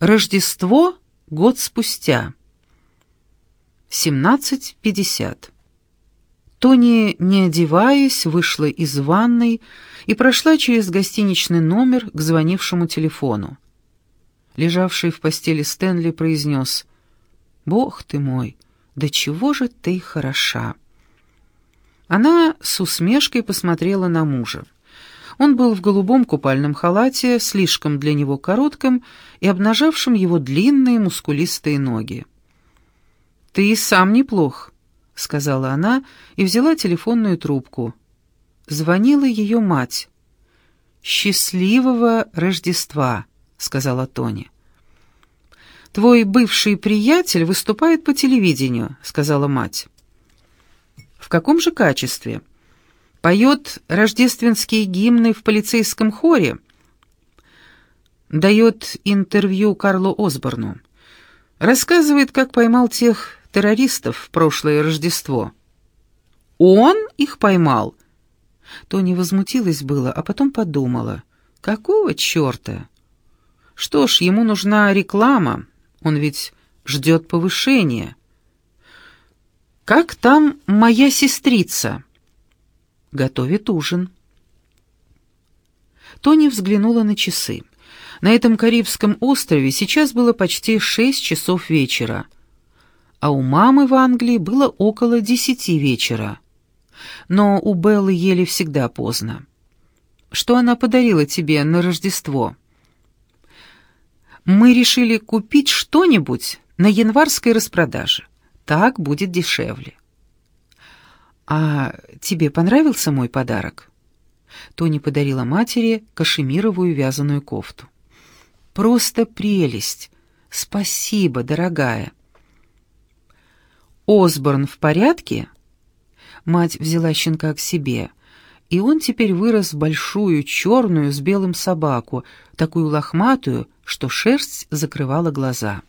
Рождество год спустя. 17.50. Тони, не одеваясь, вышла из ванной и прошла через гостиничный номер к звонившему телефону. Лежавший в постели Стэнли произнес «Бог ты мой, да чего же ты хороша!» Она с усмешкой посмотрела на мужа. Он был в голубом купальном халате, слишком для него коротком и обнажавшим его длинные мускулистые ноги. «Ты и сам неплох», — сказала она и взяла телефонную трубку. Звонила ее мать. «Счастливого Рождества», — сказала Тони. «Твой бывший приятель выступает по телевидению», — сказала мать. «В каком же качестве?» Поет рождественские гимны в полицейском хоре, дает интервью Карлу Осборну, рассказывает, как поймал тех террористов в прошлое Рождество. Он их поймал. Тони возмутилась было, а потом подумала, какого черта? Что ж, ему нужна реклама, он ведь ждет повышения. «Как там моя сестрица?» Готовит ужин. Тони взглянула на часы. На этом Карибском острове сейчас было почти шесть часов вечера, а у мамы в Англии было около десяти вечера. Но у Беллы ели всегда поздно. «Что она подарила тебе на Рождество?» «Мы решили купить что-нибудь на январской распродаже. Так будет дешевле». «А тебе понравился мой подарок?» Тони подарила матери кашемировую вязаную кофту. «Просто прелесть! Спасибо, дорогая!» «Осборн в порядке?» Мать взяла щенка к себе, и он теперь вырос в большую черную с белым собаку, такую лохматую, что шерсть закрывала глаза.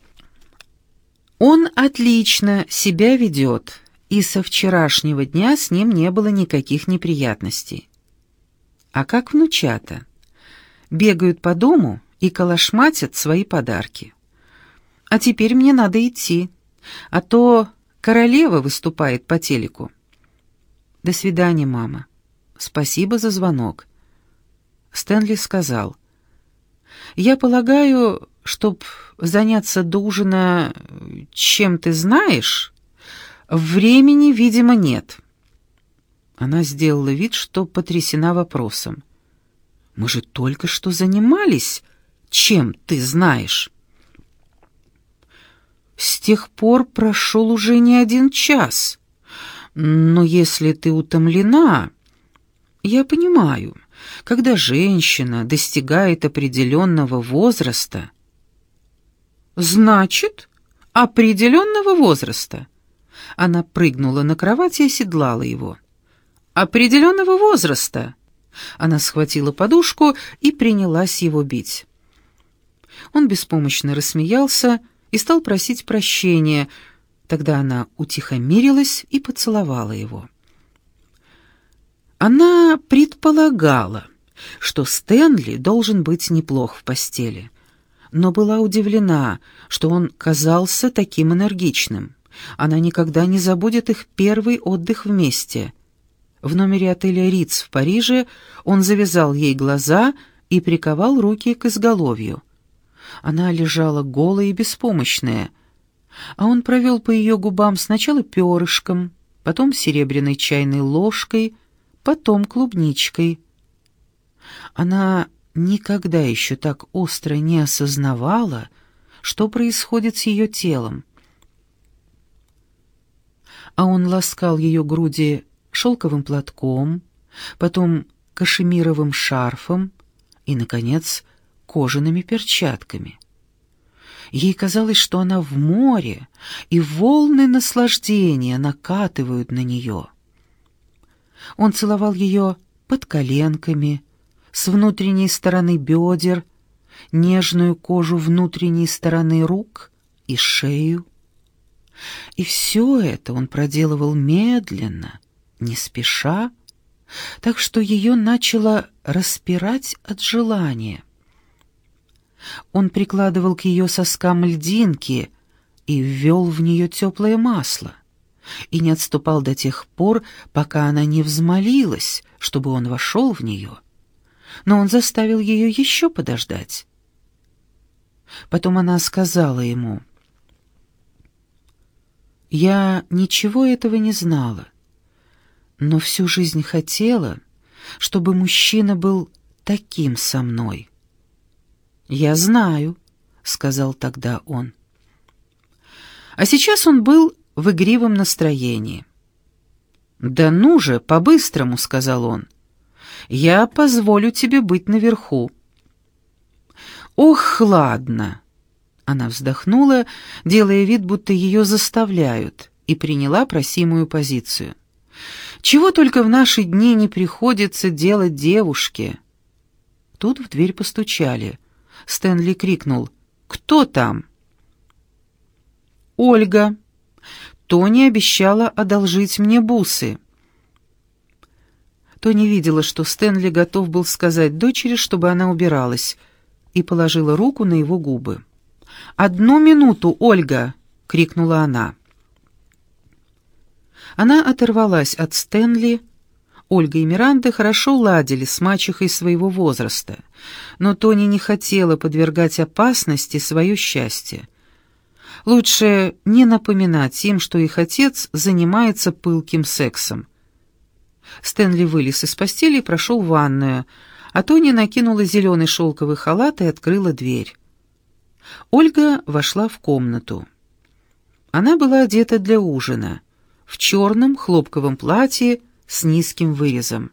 «Он отлично себя ведет», и со вчерашнего дня с ним не было никаких неприятностей. А как внучата? Бегают по дому и калашматят свои подарки. А теперь мне надо идти, а то королева выступает по телеку. До свидания, мама. Спасибо за звонок. Стэнли сказал. Я полагаю, чтоб заняться до ужина чем ты знаешь, Времени, видимо, нет. Она сделала вид, что потрясена вопросом. Мы же только что занимались. Чем ты знаешь? С тех пор прошел уже не один час. Но если ты утомлена... Я понимаю, когда женщина достигает определенного возраста... Значит, определенного возраста. Она прыгнула на кровать и оседлала его. «Определенного возраста!» Она схватила подушку и принялась его бить. Он беспомощно рассмеялся и стал просить прощения. Тогда она утихомирилась и поцеловала его. Она предполагала, что Стэнли должен быть неплох в постели, но была удивлена, что он казался таким энергичным. Она никогда не забудет их первый отдых вместе. В номере отеля «Риц» в Париже он завязал ей глаза и приковал руки к изголовью. Она лежала голая и беспомощная, а он провел по ее губам сначала перышком, потом серебряной чайной ложкой, потом клубничкой. Она никогда еще так остро не осознавала, что происходит с ее телом а он ласкал ее груди шелковым платком, потом кашемировым шарфом и, наконец, кожаными перчатками. Ей казалось, что она в море, и волны наслаждения накатывают на нее. Он целовал ее под коленками, с внутренней стороны бедер, нежную кожу внутренней стороны рук и шею. И все это он проделывал медленно, не спеша, так что ее начало распирать от желания. Он прикладывал к ее соскам льдинки и ввел в нее теплое масло, и не отступал до тех пор, пока она не взмолилась, чтобы он вошел в нее. Но он заставил ее еще подождать. Потом она сказала ему, «Я ничего этого не знала, но всю жизнь хотела, чтобы мужчина был таким со мной». «Я знаю», — сказал тогда он. А сейчас он был в игривом настроении. «Да ну же, по-быстрому», — сказал он. «Я позволю тебе быть наверху». «Ох, ладно!» Она вздохнула, делая вид, будто ее заставляют, и приняла просимую позицию. «Чего только в наши дни не приходится делать девушке!» Тут в дверь постучали — Стэнли крикнул. «Кто там?» «Ольга. Тони обещала одолжить мне бусы». Тони видела, что Стэнли готов был сказать дочери, чтобы она убиралась, и положила руку на его губы. «Одну минуту, Ольга!» — крикнула она. Она оторвалась от Стэнли, Ольга и Миранда хорошо ладили с мачехой своего возраста, но Тони не хотела подвергать опасности свое счастье. Лучше не напоминать им, что их отец занимается пылким сексом. Стэнли вылез из постели и прошел в ванную, а Тони накинула зеленый шелковый халат и открыла дверь. Ольга вошла в комнату. Она была одета для ужина, в черном хлопковом платье с низким вырезом.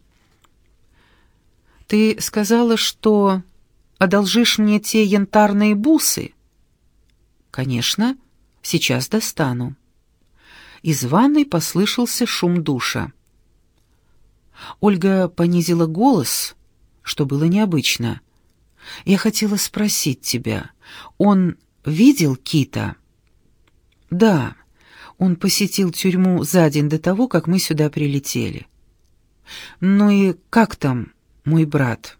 «Ты сказала, что одолжишь мне те янтарные бусы?» «Конечно, сейчас достану». Из ванной послышался шум душа. Ольга понизила голос, что было необычно. «Я хотела спросить тебя, он видел Кита?» «Да, он посетил тюрьму за день до того, как мы сюда прилетели. Ну и как там мой брат?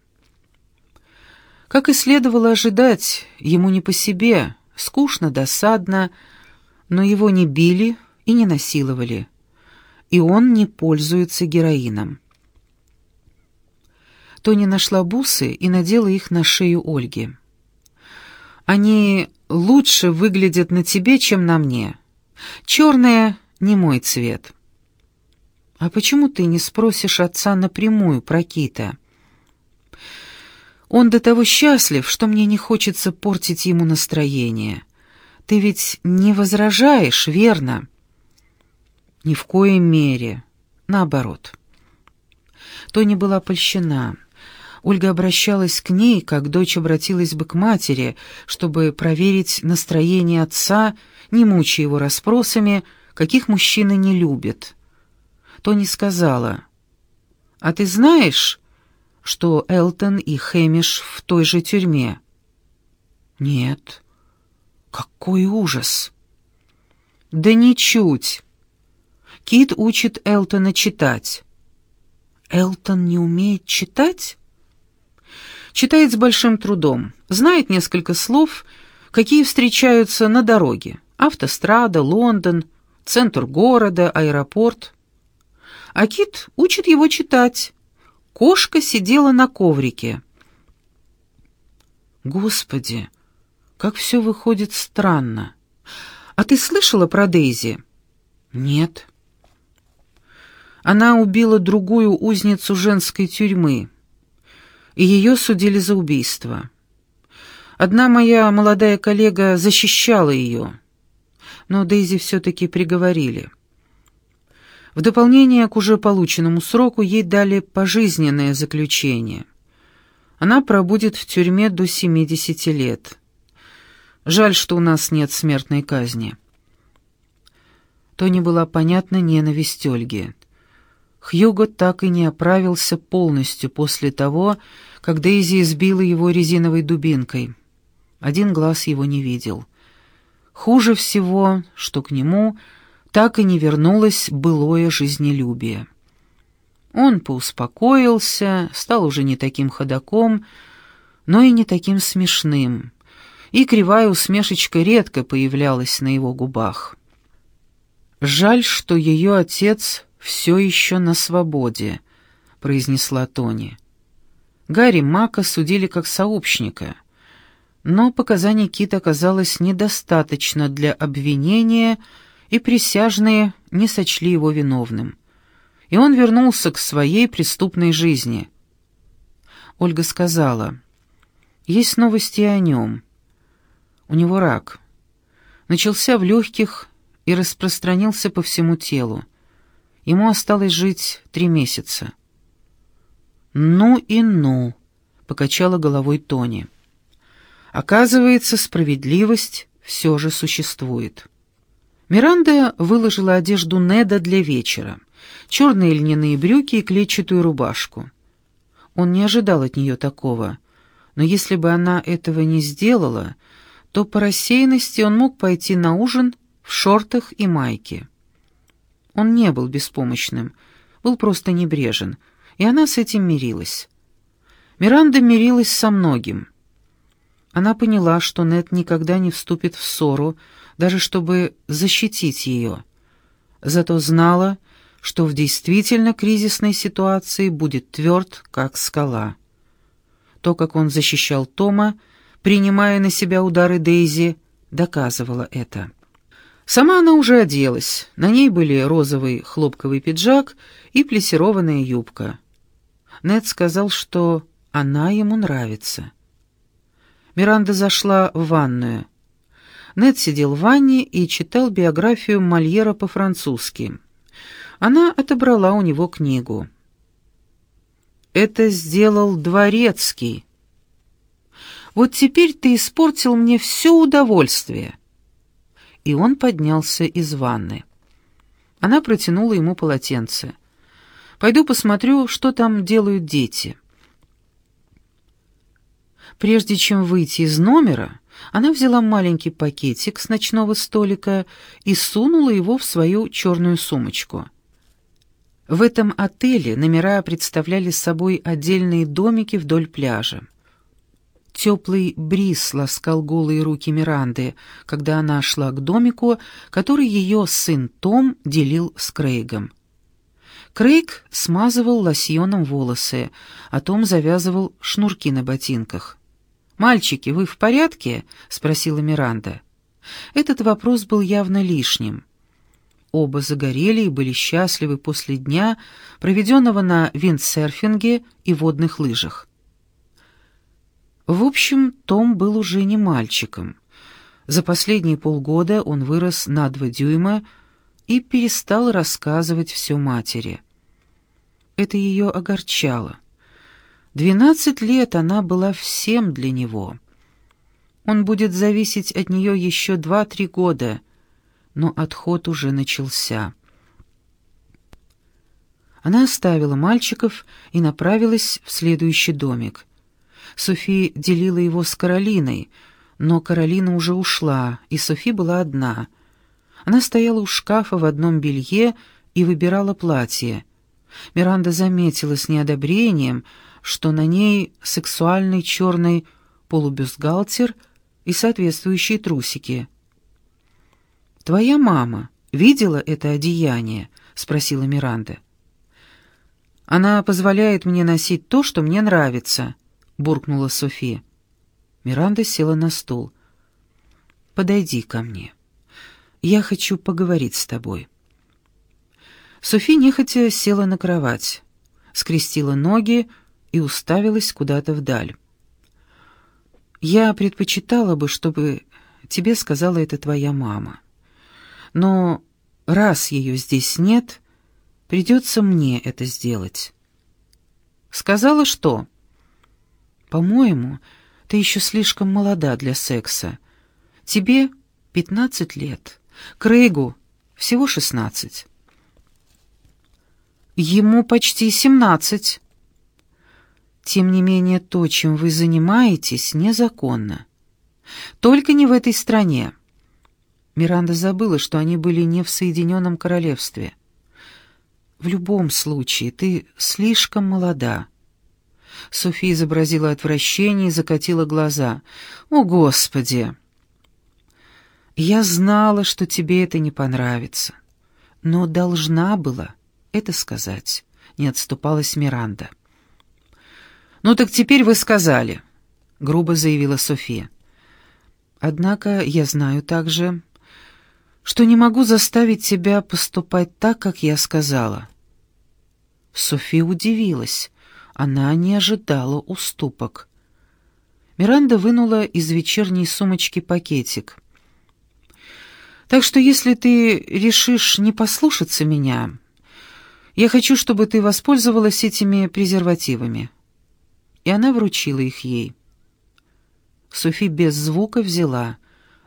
Как и следовало ожидать, ему не по себе, скучно, досадно, но его не били и не насиловали, и он не пользуется героином. Тони нашла бусы и надела их на шею Ольги. «Они лучше выглядят на тебе, чем на мне. Черное — не мой цвет». «А почему ты не спросишь отца напрямую про Кита?» «Он до того счастлив, что мне не хочется портить ему настроение. Ты ведь не возражаешь, верно?» «Ни в коей мере. Наоборот». Тони была польщена. Ольга обращалась к ней, как дочь обратилась бы к матери, чтобы проверить настроение отца, не мучая его расспросами, каких мужчины не любят. Тони сказала, «А ты знаешь, что Элтон и Хэмиш в той же тюрьме?» «Нет». «Какой ужас!» «Да ничуть!» Кит учит Элтона читать. «Элтон не умеет читать?» Читает с большим трудом, знает несколько слов, какие встречаются на дороге. Автострада, Лондон, центр города, аэропорт. А кит учит его читать. Кошка сидела на коврике. Господи, как все выходит странно. А ты слышала про Дейзи? Нет. Она убила другую узницу женской тюрьмы, и ее судили за убийство. Одна моя молодая коллега защищала ее, но Дейзи все-таки приговорили. В дополнение к уже полученному сроку ей дали пожизненное заключение. Она пробудет в тюрьме до 70 лет. Жаль, что у нас нет смертной казни. Тони была понятна ненависть Ольги. Хьюго так и не оправился полностью после того, как Дейзи избила его резиновой дубинкой. Один глаз его не видел. Хуже всего, что к нему так и не вернулось былое жизнелюбие. Он поуспокоился, стал уже не таким ходаком, но и не таким смешным, и кривая усмешечка редко появлялась на его губах. «Жаль, что ее отец все еще на свободе», — произнесла Тони. Гарри Мака судили как сообщника, но показаний Кита оказалось недостаточно для обвинения, и присяжные не сочли его виновным. И он вернулся к своей преступной жизни. Ольга сказала, «Есть новости о нем. У него рак. Начался в легких и распространился по всему телу. Ему осталось жить три месяца. «Ну и ну», — покачала головой Тони. «Оказывается, справедливость все же существует». Миранда выложила одежду Неда для вечера. Черные льняные брюки и клетчатую рубашку. Он не ожидал от нее такого. Но если бы она этого не сделала, то по рассеянности он мог пойти на ужин в шортах и майке. Он не был беспомощным, был просто небрежен, и она с этим мирилась. Миранда мирилась со многим. Она поняла, что Нет никогда не вступит в ссору, даже чтобы защитить ее. Зато знала, что в действительно кризисной ситуации будет тверд, как скала. То, как он защищал Тома, принимая на себя удары Дейзи, доказывала это. Сама она уже оделась. На ней были розовый хлопковый пиджак и плесированная юбка. Нед сказал, что она ему нравится. Миранда зашла в ванную. Нед сидел в ванне и читал биографию Мольера по-французски. Она отобрала у него книгу. «Это сделал Дворецкий», вот теперь ты испортил мне все удовольствие». И он поднялся из ванны. Она протянула ему полотенце. «Пойду посмотрю, что там делают дети». Прежде чем выйти из номера, она взяла маленький пакетик с ночного столика и сунула его в свою черную сумочку. В этом отеле номера представляли собой отдельные домики вдоль пляжа. Теплый бриз ласкал голые руки Миранды, когда она шла к домику, который ее сын Том делил с Крейгом. Крейг смазывал лосьоном волосы, а Том завязывал шнурки на ботинках. «Мальчики, вы в порядке?» — спросила Миранда. Этот вопрос был явно лишним. Оба загорели и были счастливы после дня, проведенного на виндсерфинге и водных лыжах. В общем, Том был уже не мальчиком. За последние полгода он вырос на два дюйма и перестал рассказывать все матери. Это ее огорчало. Двенадцать лет она была всем для него. Он будет зависеть от нее еще два-три года, но отход уже начался. Она оставила мальчиков и направилась в следующий домик. Софи делила его с Каролиной, но Каролина уже ушла, и Софи была одна. Она стояла у шкафа в одном белье и выбирала платье. Миранда заметила с неодобрением, что на ней сексуальный черный полубюстгальтер и соответствующие трусики. «Твоя мама видела это одеяние?» — спросила Миранда. «Она позволяет мне носить то, что мне нравится», буркнула София. Миранда села на стул. «Подойди ко мне. Я хочу поговорить с тобой». Софи нехотя села на кровать, скрестила ноги и уставилась куда-то вдаль. «Я предпочитала бы, чтобы тебе сказала это твоя мама. Но раз ее здесь нет, придется мне это сделать». «Сказала что?» «По-моему, ты еще слишком молода для секса. Тебе пятнадцать лет, Крейгу всего шестнадцать». «Ему почти семнадцать». «Тем не менее, то, чем вы занимаетесь, незаконно. Только не в этой стране». Миранда забыла, что они были не в Соединенном Королевстве. «В любом случае, ты слишком молода». София изобразила отвращение и закатила глаза. «О, Господи!» «Я знала, что тебе это не понравится, но должна была это сказать», — не отступалась Миранда. «Ну так теперь вы сказали», — грубо заявила София. «Однако я знаю также, что не могу заставить тебя поступать так, как я сказала». София удивилась. Она не ожидала уступок. Миранда вынула из вечерней сумочки пакетик. «Так что если ты решишь не послушаться меня, я хочу, чтобы ты воспользовалась этими презервативами». И она вручила их ей. Софи без звука взяла.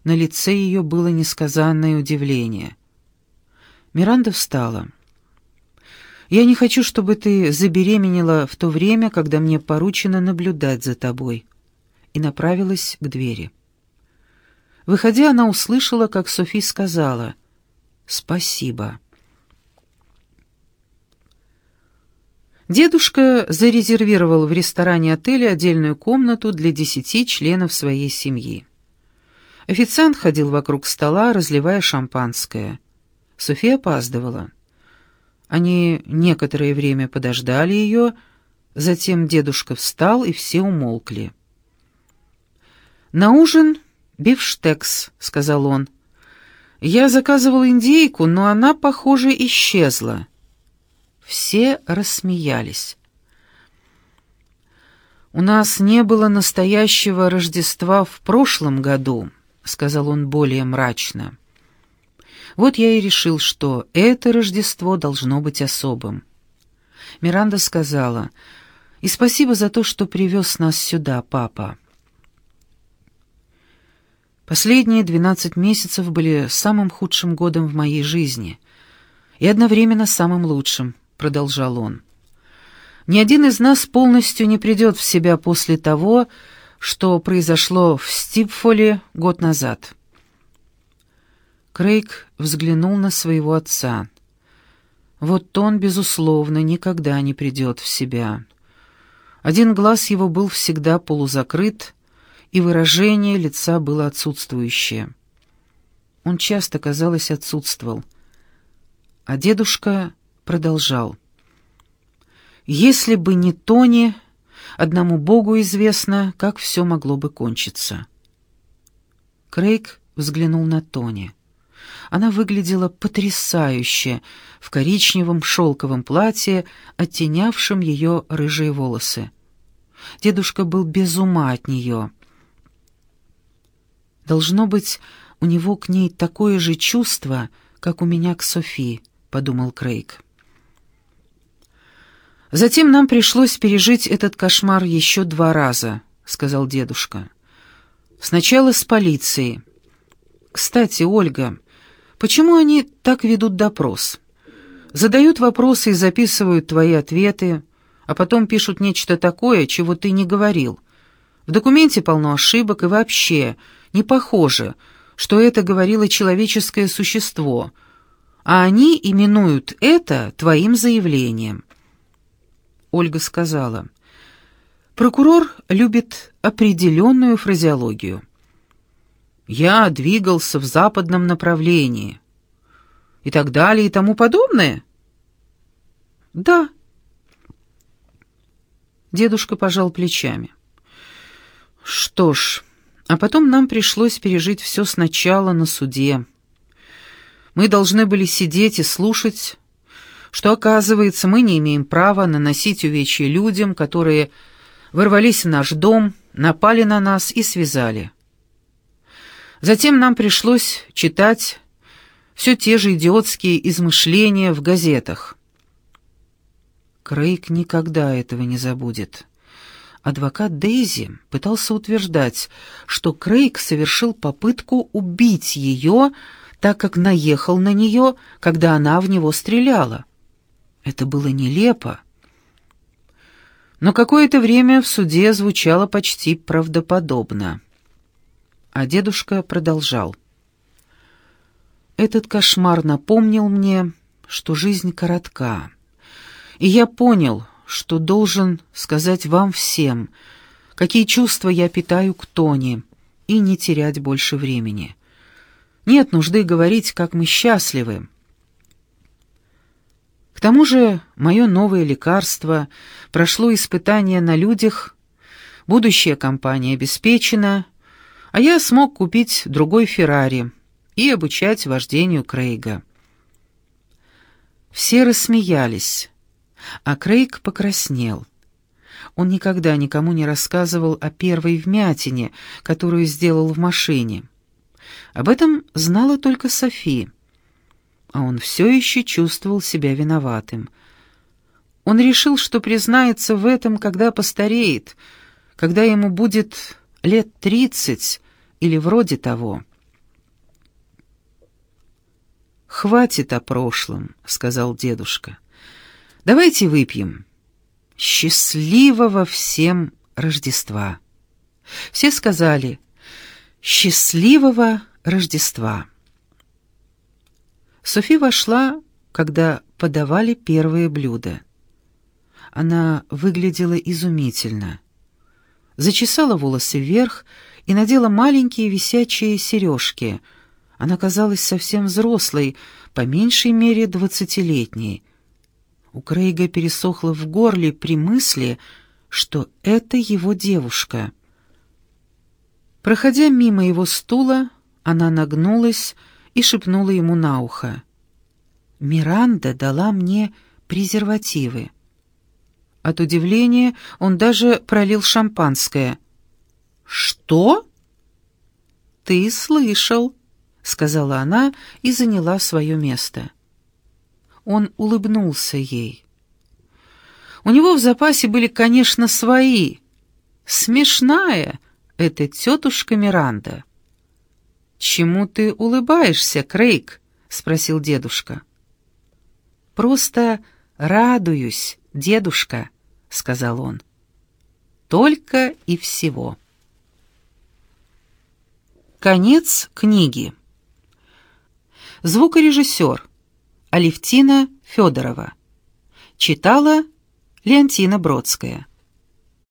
На лице ее было несказанное удивление. Миранда встала. Я не хочу, чтобы ты забеременела в то время, когда мне поручено наблюдать за тобой». И направилась к двери. Выходя, она услышала, как Софи сказала «Спасибо». Дедушка зарезервировал в ресторане отеля отдельную комнату для десяти членов своей семьи. Официант ходил вокруг стола, разливая шампанское. София опаздывала. Они некоторое время подождали ее, затем дедушка встал, и все умолкли. «На ужин бифштекс», — сказал он. «Я заказывал индейку, но она, похоже, исчезла». Все рассмеялись. «У нас не было настоящего Рождества в прошлом году», — сказал он более мрачно. Вот я и решил, что это Рождество должно быть особым. Миранда сказала, «И спасибо за то, что привез нас сюда, папа». Последние двенадцать месяцев были самым худшим годом в моей жизни и одновременно самым лучшим, продолжал он. Ни один из нас полностью не придет в себя после того, что произошло в Стипфоле год назад. Крейг взглянул на своего отца. Вот он, безусловно, никогда не придет в себя. Один глаз его был всегда полузакрыт, и выражение лица было отсутствующее. Он часто, казалось, отсутствовал. А дедушка продолжал. «Если бы не Тони, одному Богу известно, как все могло бы кончиться». Крейг взглянул на Тони. Она выглядела потрясающе в коричневом шелковом платье, оттенявшем ее рыжие волосы. Дедушка был без ума от нее. «Должно быть, у него к ней такое же чувство, как у меня к Софи», — подумал Крейг. «Затем нам пришлось пережить этот кошмар еще два раза», — сказал дедушка. «Сначала с полицией. Кстати, Ольга, Почему они так ведут допрос? Задают вопросы и записывают твои ответы, а потом пишут нечто такое, чего ты не говорил. В документе полно ошибок и вообще не похоже, что это говорило человеческое существо, а они именуют это твоим заявлением. Ольга сказала, «Прокурор любит определенную фразеологию». Я двигался в западном направлении. И так далее и тому подобное? Да. Дедушка пожал плечами. Что ж, а потом нам пришлось пережить все сначала на суде. Мы должны были сидеть и слушать, что, оказывается, мы не имеем права наносить увечья людям, которые ворвались в наш дом, напали на нас и связали. Затем нам пришлось читать все те же идиотские измышления в газетах. Крейг никогда этого не забудет. Адвокат Дейзи пытался утверждать, что Крейг совершил попытку убить ее, так как наехал на нее, когда она в него стреляла. Это было нелепо. Но какое-то время в суде звучало почти правдоподобно. А дедушка продолжал. «Этот кошмар напомнил мне, что жизнь коротка, и я понял, что должен сказать вам всем, какие чувства я питаю к Тони, и не терять больше времени. Нет нужды говорить, как мы счастливы. К тому же мое новое лекарство прошло испытание на людях, будущая компания обеспечена, а я смог купить другой Феррари и обучать вождению Крейга. Все рассмеялись, а Крейг покраснел. Он никогда никому не рассказывал о первой вмятине, которую сделал в машине. Об этом знала только Софи. А он все еще чувствовал себя виноватым. Он решил, что признается в этом, когда постареет, когда ему будет лет тридцать или вроде того. «Хватит о прошлом», — сказал дедушка. «Давайте выпьем. Счастливого всем Рождества!» Все сказали «Счастливого Рождества!» Софи вошла, когда подавали первые блюда. Она выглядела изумительно. Зачесала волосы вверх и надела маленькие висячие сережки — она казалась совсем взрослой, по меньшей мере двадцатилетней. У Крейга пересохло в горле при мысли, что это его девушка. Проходя мимо его стула, она нагнулась и шепнула ему на ухо. «Миранда дала мне презервативы». От удивления он даже пролил шампанское. «Что?» «Ты слышал», — сказала она и заняла свое место. Он улыбнулся ей. У него в запасе были, конечно, свои. Смешная эта тетушка Миранда. «Чему ты улыбаешься, Крейг?» — спросил дедушка. «Просто радуюсь, дедушка», — сказал он. «Только и всего». Конец книги. Звукорежиссер Алевтина Федорова. Читала Леонтина Бродская.